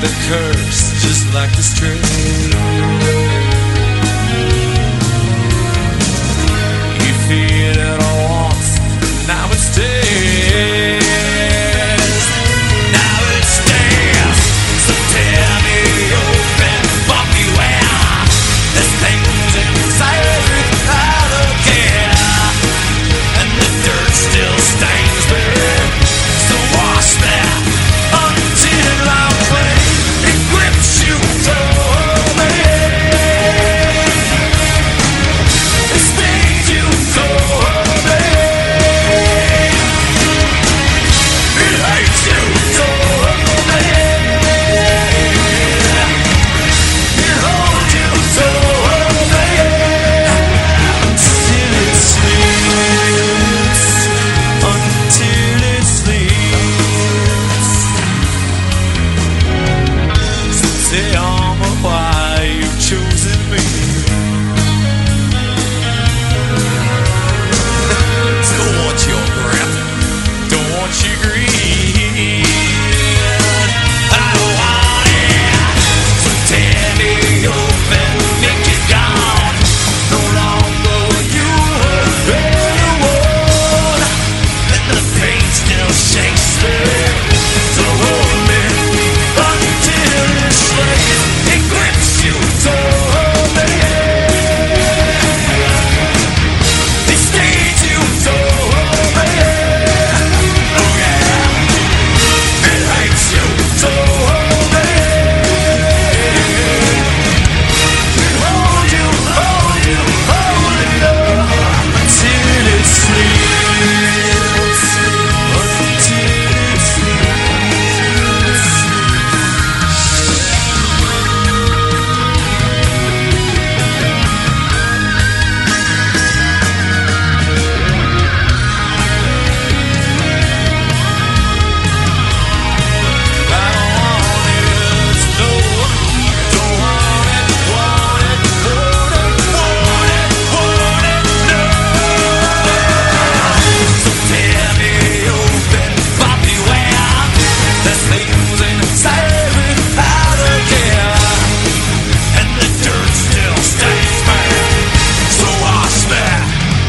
the curse, just like the stream.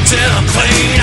Till I'm playing